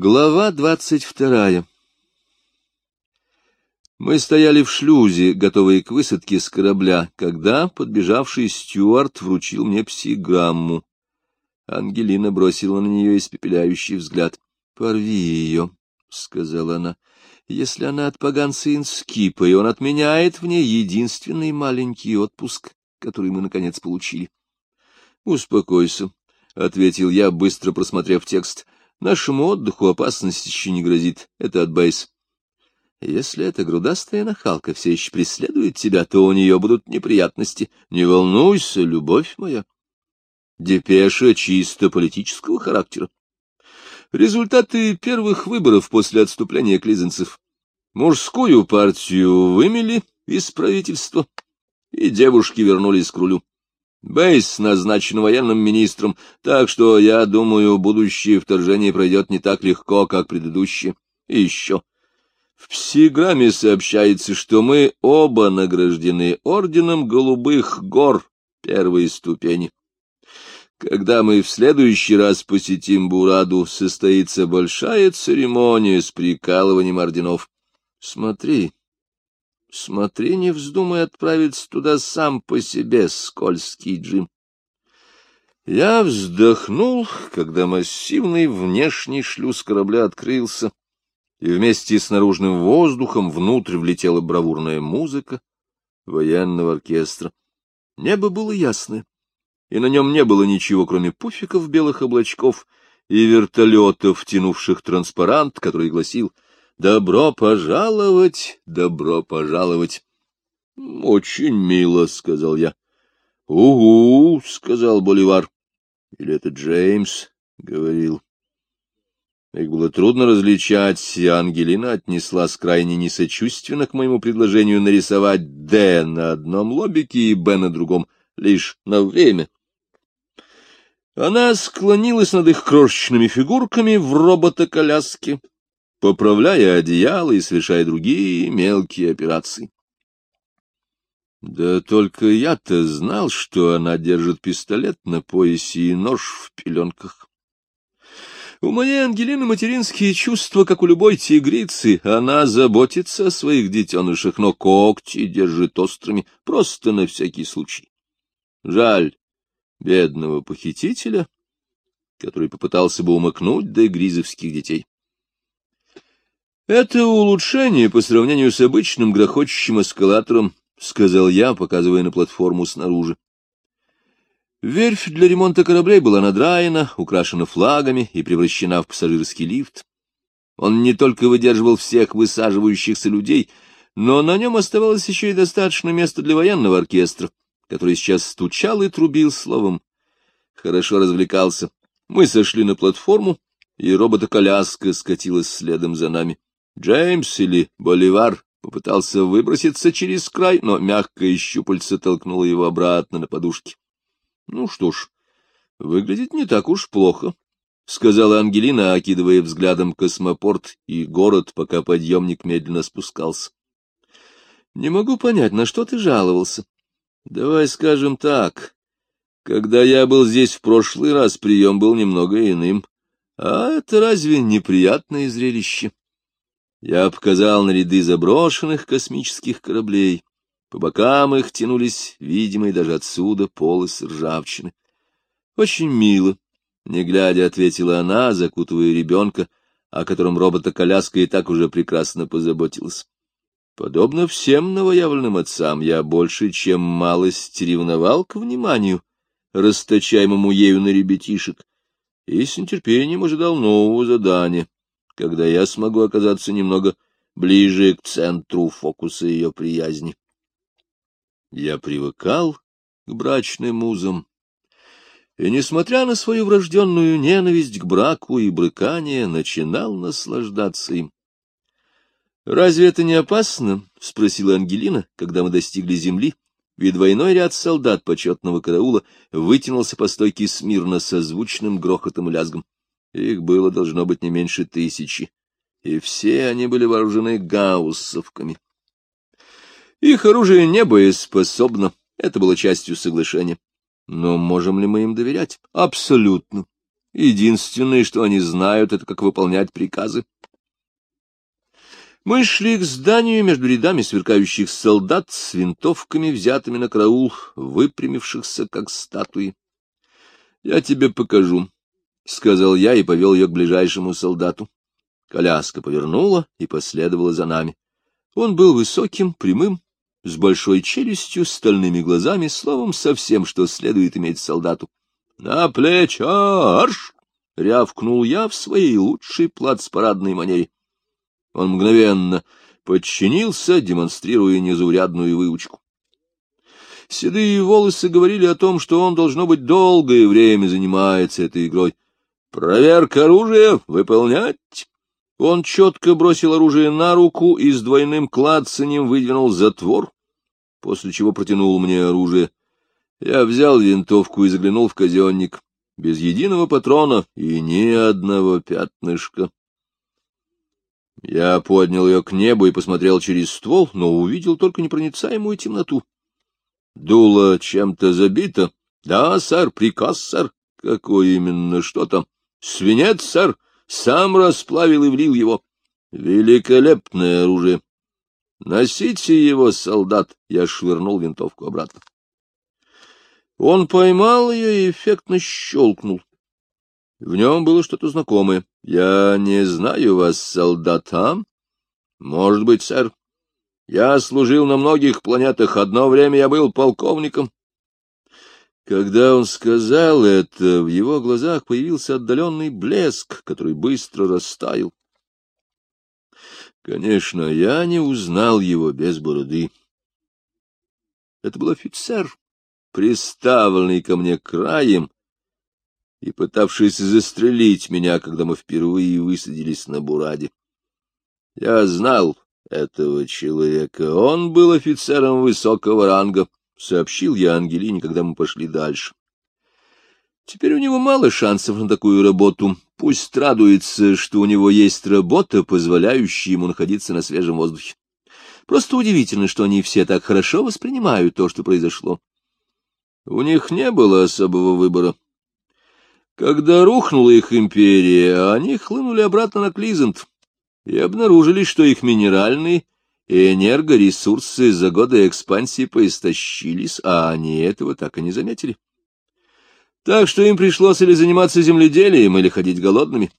Глава двадцать вторая Мы стояли в шлюзе, готовые к высадке с корабля, когда подбежавший стюарт вручил мне псиграмму. Ангелина бросила на нее испепеляющий взгляд. — Порви ее, — сказала она. — Если она от поганца Инскипа, и он отменяет в ней единственный маленький отпуск, который мы, наконец, получили. — Успокойся, — ответил я, быстро просмотрев текст. — Нашему отдыху опасность еще не грозит. Это от Бейс. Если эта грудастая нахалка все еще преследует тебя, то у нее будут неприятности. Не волнуйся, любовь моя. Депеша чисто политического характера. Результаты первых выборов после отступления клизенцев. Мужскую партию вымели из правительства, и девушки вернулись к рулю. Бейс назначен военным министром, так что, я думаю, будущее вторжение пройдет не так легко, как предыдущее. И еще. В псиграмме сообщается, что мы оба награждены орденом голубых гор первой ступени. Когда мы в следующий раз посетим Бураду, состоится большая церемония с прикалыванием орденов. Смотри, Смотри, не вздумай отправиться туда сам по себе, скользкий Джим. Я вздохнул, когда массивный внешний шлюз корабля открылся, и вместе с наружным воздухом внутрь влетела бравурная музыка военного оркестра. Небо было ясное, и на нем не было ничего, кроме пуфиков белых облачков и вертолетов, тянувших транспарант, который гласил — Добро пожаловать, добро пожаловать. — Очень мило, — сказал я. — Угу, — сказал Боливар. Или это Джеймс говорил. Их было трудно различать, и Ангелина отнеслась крайне несочувственно к моему предложению нарисовать «Д» на одном лобике и «Б» на другом, лишь на время. Она склонилась над их крошечными фигурками в робота-коляске, поправляя одеяло и совершая другие мелкие операции. Да только я-то знал, что она держит пистолет на поясе и нож в пеленках. У моей Ангелины материнские чувства, как у любой тигрицы. Она заботится о своих детенышах, но когти держит острыми, просто на всякий случай. Жаль бедного похитителя, который попытался бы умыкнуть до гризовских детей. Это улучшение по сравнению с обычным грохочущим эскалатором, — сказал я, показывая на платформу снаружи. Верфь для ремонта кораблей была надраена, украшена флагами и превращена в пассажирский лифт. Он не только выдерживал всех высаживающихся людей, но на нем оставалось еще и достаточно места для военного оркестра, который сейчас стучал и трубил словом. Хорошо развлекался. Мы сошли на платформу, и робота-коляска скатилась следом за нами. Джеймс или Боливар попытался выброситься через край, но мягкое щупальце толкнуло его обратно на подушке. — Ну что ж, выглядит не так уж плохо, — сказала Ангелина, окидывая взглядом космопорт и город, пока подъемник медленно спускался. — Не могу понять, на что ты жаловался? — Давай скажем так. Когда я был здесь в прошлый раз, прием был немного иным. А это разве неприятное зрелище? Я показал на ряды заброшенных космических кораблей. По бокам их тянулись видимые даже отсюда полосы ржавчины. — Очень мило, — не глядя ответила она, закутывая ребенка, о котором робота-коляска и так уже прекрасно позаботилась. Подобно всем новоявленным отцам, я больше, чем малость ревновал к вниманию, расточаемому ею на ребятишек, и с нетерпением ожидал нового задания когда я смогу оказаться немного ближе к центру фокуса ее приязни. Я привыкал к брачным музам, и, несмотря на свою врожденную ненависть к браку и брыкание, начинал наслаждаться им. «Разве это не опасно?» — спросила Ангелина, когда мы достигли земли, ведь двойной ряд солдат почетного караула вытянулся по стойке смирно со звучным грохотом и лязгом. Их было, должно быть, не меньше тысячи, и все они были вооружены гауссовками. Их оружие не боеспособно, это было частью соглашения. Но можем ли мы им доверять? Абсолютно. Единственное, что они знают, это как выполнять приказы. Мы шли к зданию между рядами сверкающих солдат с винтовками, взятыми на караул, выпрямившихся, как статуи. — Я тебе покажу, — сказал я и повел ее к ближайшему солдату. Коляска повернула и последовала за нами. Он был высоким, прямым, с большой челюстью, стальными глазами, словом, совсем, что следует иметь солдату. — На плечо арш! — рявкнул я в своей лучшей плацпарадной манере. Он мгновенно подчинился, демонстрируя незаурядную выучку. Седые волосы говорили о том, что он, должно быть, долгое время занимается этой игрой. «Проверка оружия! Выполнять!» Он четко бросил оружие на руку и с двойным клацанем выдвинул затвор, после чего протянул мне оружие. Я взял винтовку и заглянул в казенник. Без единого патрона и ни одного пятнышка. Я поднял ее к небу и посмотрел через ствол, но увидел только непроницаемую темноту. Дуло чем-то забито. — Да, сэр, приказ, сэр. — Какой именно? Что там? — Свинец, сэр. Сам расплавил и влил его. Великолепное оружие. Носите его, солдат. Я швырнул винтовку обратно. Он поймал ее и эффектно щелкнул. В нем было что-то знакомое. Я не знаю вас, солдат, а? Может быть, сэр. Я служил на многих планетах. Одно время я был полковником. Когда он сказал это, в его глазах появился отдаленный блеск, который быстро растаял. Конечно, я не узнал его без бороды. Это был офицер, приставленный ко мне краем и пытавшийся застрелить меня, когда мы впервые высадились на Бураде. Я знал этого человека. Он был офицером высокого ранга. — сообщил я Ангелине, когда мы пошли дальше. Теперь у него мало шансов на такую работу. Пусть радуется, что у него есть работа, позволяющая ему находиться на свежем воздухе. Просто удивительно, что они все так хорошо воспринимают то, что произошло. У них не было особого выбора. Когда рухнула их империя, они хлынули обратно на Клизент и обнаружили, что их минеральные энергоресурсы за годы экспансии поистощились, а они этого так и не заметили. Так что им пришлось или заниматься земледелием, или ходить голодными.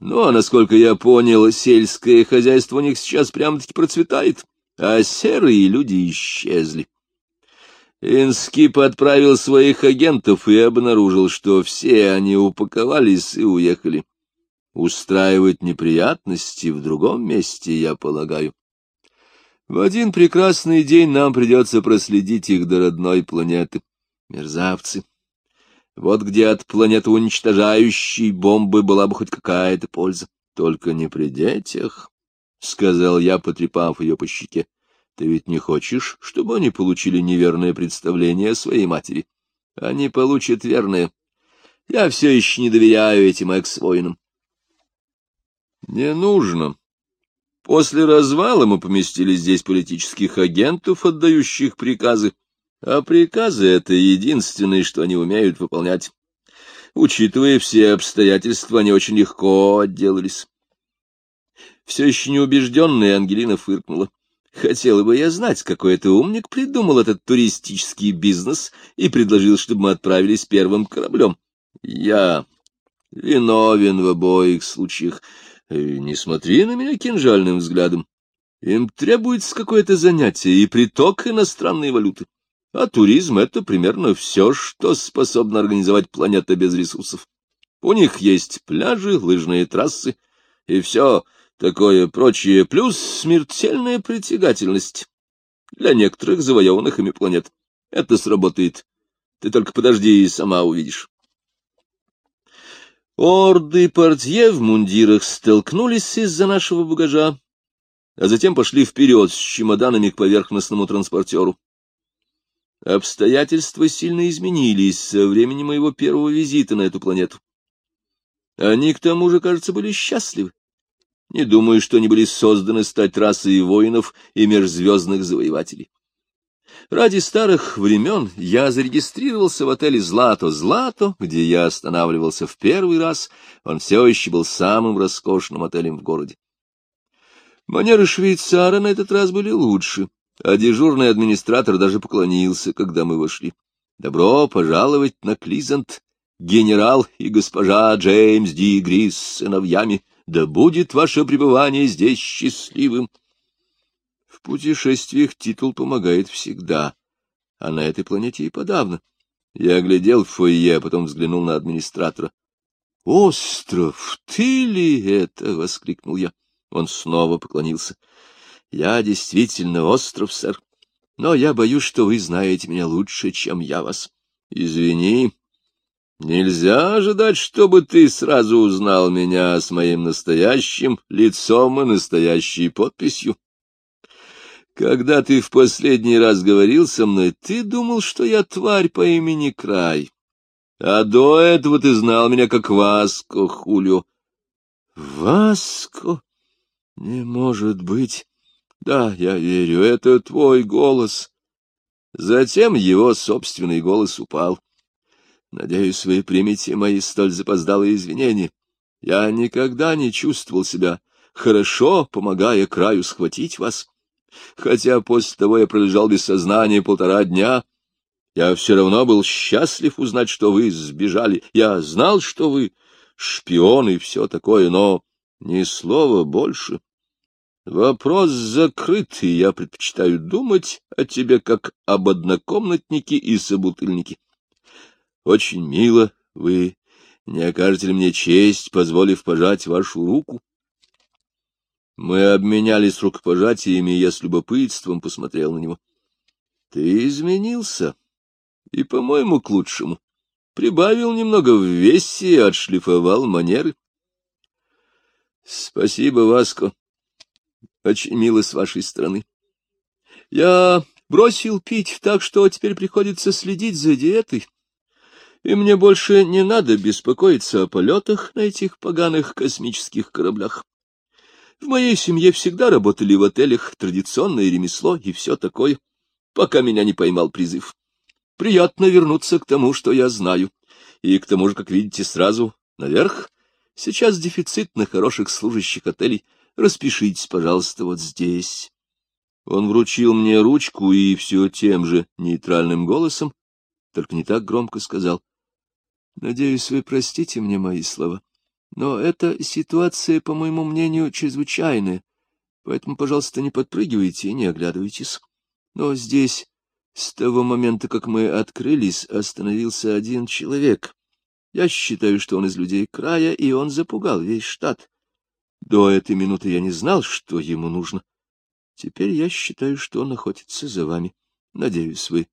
Ну, а насколько я понял, сельское хозяйство у них сейчас прямо-таки процветает, а серые люди исчезли. Инскип отправил своих агентов и обнаружил, что все они упаковались и уехали. Устраивать неприятности в другом месте, я полагаю. В один прекрасный день нам придется проследить их до родной планеты. Мерзавцы. Вот где от планеты уничтожающей бомбы была бы хоть какая-то польза. Только не при детях, — сказал я, потрепав ее по щеке. Ты ведь не хочешь, чтобы они получили неверное представление о своей матери? Они получат верное. Я все еще не доверяю этим экс-воинам. Не нужно, После развала мы поместили здесь политических агентов, отдающих приказы, а приказы — это единственное, что они умеют выполнять. Учитывая все обстоятельства, они очень легко отделались. Все еще неубежденная Ангелина фыркнула. Хотела бы я знать, какой это умник придумал этот туристический бизнес и предложил, чтобы мы отправились первым кораблем. Я виновен в обоих случаях. Не смотри на меня кинжальным взглядом. Им требуется какое-то занятие и приток иностранной валюты. А туризм — это примерно все, что способна организовать планета без ресурсов. У них есть пляжи, лыжные трассы и все такое прочее, плюс смертельная притягательность для некоторых завоеванных ими планет. Это сработает. Ты только подожди и сама увидишь. Орды портье в мундирах столкнулись из-за нашего багажа, а затем пошли вперед с чемоданами к поверхностному транспортеру. Обстоятельства сильно изменились со времени моего первого визита на эту планету. Они, к тому же, кажется, были счастливы. Не думаю, что они были созданы стать расой воинов и межзвездных завоевателей. Ради старых времен я зарегистрировался в отеле «Злато». «Злато», где я останавливался в первый раз, он все еще был самым роскошным отелем в городе. Манеры швейцара на этот раз были лучше, а дежурный администратор даже поклонился, когда мы вошли. «Добро пожаловать на Клизант, генерал и госпожа Джеймс Ди Грис с сыновьями. Да будет ваше пребывание здесь счастливым!» Путешествиях титул помогает всегда, а на этой планете и подавно. Я глядел в фойе, а потом взглянул на администратора. — Остров, ты ли это? — воскликнул я. Он снова поклонился. — Я действительно остров, сэр, но я боюсь, что вы знаете меня лучше, чем я вас. — Извини, нельзя ожидать, чтобы ты сразу узнал меня с моим настоящим лицом и настоящей подписью. Когда ты в последний раз говорил со мной, ты думал, что я тварь по имени Край. А до этого ты знал меня как Васко, Хулио. Васко? Не может быть. Да, я верю, это твой голос. Затем его собственный голос упал. Надеюсь, вы примете мои столь запоздалые извинения. Я никогда не чувствовал себя хорошо, помогая краю схватить вас. Хотя после того я пролежал без сознания полтора дня, я все равно был счастлив узнать, что вы сбежали. Я знал, что вы шпион и все такое, но ни слова больше. Вопрос закрыт, и я предпочитаю думать о тебе как об однокомнатнике и собутыльнике. Очень мило вы не окажете ли мне честь, позволив пожать вашу руку? Мы обменялись рукопожатиями, и я с любопытством посмотрел на него. — Ты изменился, и, по-моему, к лучшему. Прибавил немного в весе и отшлифовал манеры. — Спасибо, Васко. Очень мило с вашей стороны. Я бросил пить, так что теперь приходится следить за диетой. И мне больше не надо беспокоиться о полетах на этих поганых космических кораблях. В моей семье всегда работали в отелях, традиционное ремесло и все такое, пока меня не поймал призыв. Приятно вернуться к тому, что я знаю. И к тому же, как видите, сразу наверх. Сейчас дефицит на хороших служащих отелей. Распишитесь, пожалуйста, вот здесь. Он вручил мне ручку и все тем же нейтральным голосом, только не так громко сказал. — Надеюсь, вы простите мне мои слова. Но эта ситуация, по моему мнению, чрезвычайная, поэтому, пожалуйста, не подпрыгивайте и не оглядывайтесь. Но здесь, с того момента, как мы открылись, остановился один человек. Я считаю, что он из людей края, и он запугал весь штат. До этой минуты я не знал, что ему нужно. Теперь я считаю, что он охотится за вами. Надеюсь, вы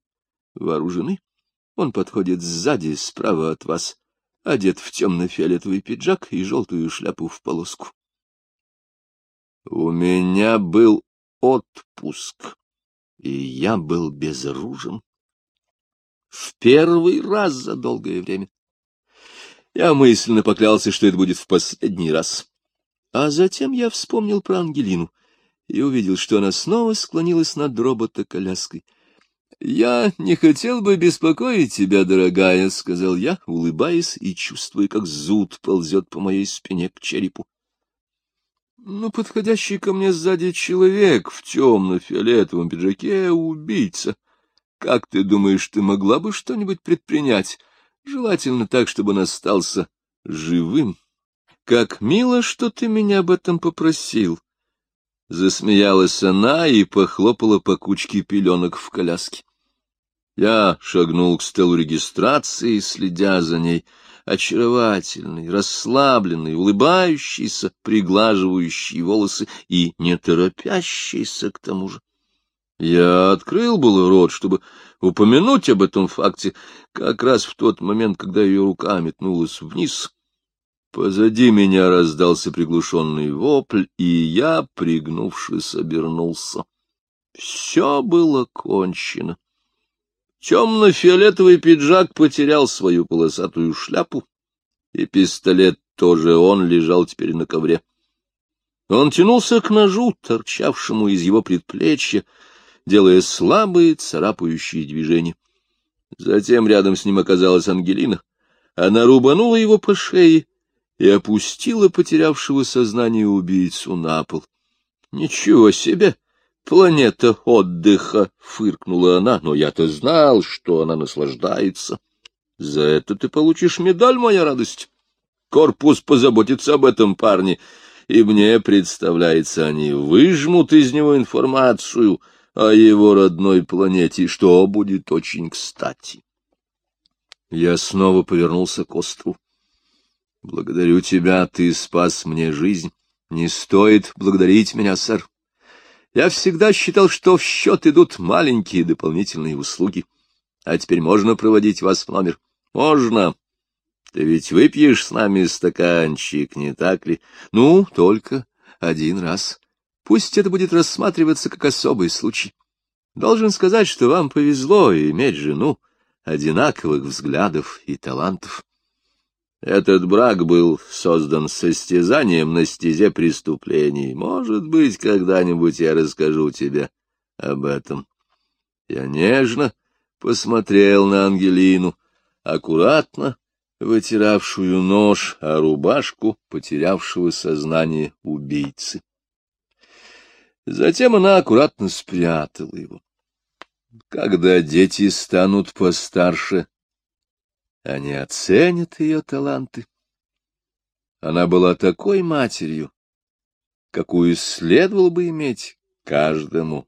вооружены. Он подходит сзади, справа от вас одет в темно-фиолетовый пиджак и желтую шляпу в полоску. У меня был отпуск, и я был безоружен. В первый раз за долгое время. Я мысленно поклялся, что это будет в последний раз. А затем я вспомнил про Ангелину и увидел, что она снова склонилась над робота-коляской — «Я не хотел бы беспокоить тебя, дорогая», — сказал я, улыбаясь и чувствуя, как зуд ползет по моей спине к черепу. «Ну, подходящий ко мне сзади человек в темно-фиолетовом пиджаке — убийца. Как ты думаешь, ты могла бы что-нибудь предпринять? Желательно так, чтобы он остался живым. Как мило, что ты меня об этом попросил». Засмеялась она и похлопала по кучке пеленок в коляске. Я шагнул к стелу регистрации, следя за ней, очаровательный, расслабленный, улыбающийся, приглаживающий волосы и не торопящийся к тому же. Я открыл был рот, чтобы упомянуть об этом факте, как раз в тот момент, когда ее рука метнулась вниз. Позади меня раздался приглушенный вопль, и я, пригнувшись, обернулся. Все было кончено. Темно-фиолетовый пиджак потерял свою полосатую шляпу, и пистолет тоже он лежал теперь на ковре. Он тянулся к ножу, торчавшему из его предплечья, делая слабые царапающие движения. Затем рядом с ним оказалась Ангелина. Она рубанула его по шее и опустила потерявшего сознание убийцу на пол. — Ничего себе! Планета отдыха! — фыркнула она, но я-то знал, что она наслаждается. За это ты получишь медаль, моя радость. Корпус позаботится об этом парне, и мне представляется, они выжмут из него информацию о его родной планете, что будет очень кстати. Я снова повернулся к острову. Благодарю тебя, ты спас мне жизнь. Не стоит благодарить меня, сэр. Я всегда считал, что в счет идут маленькие дополнительные услуги. А теперь можно проводить вас в номер? Можно. Ты ведь выпьешь с нами стаканчик, не так ли? Ну, только один раз. Пусть это будет рассматриваться как особый случай. Должен сказать, что вам повезло иметь жену одинаковых взглядов и талантов. Этот брак был создан состязанием на стезе преступлений. Может быть, когда-нибудь я расскажу тебе об этом. Я нежно посмотрел на Ангелину, аккуратно вытиравшую нож, а рубашку потерявшего сознание убийцы. Затем она аккуратно спрятала его. Когда дети станут постарше, они оценят ее таланты. Она была такой матерью, какую следовало бы иметь каждому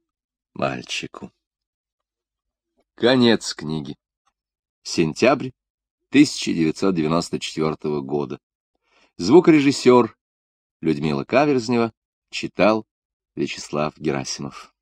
мальчику. Конец книги. Сентябрь 1994 года. Звукорежиссер Людмила Каверзнева читал Вячеслав Герасимов.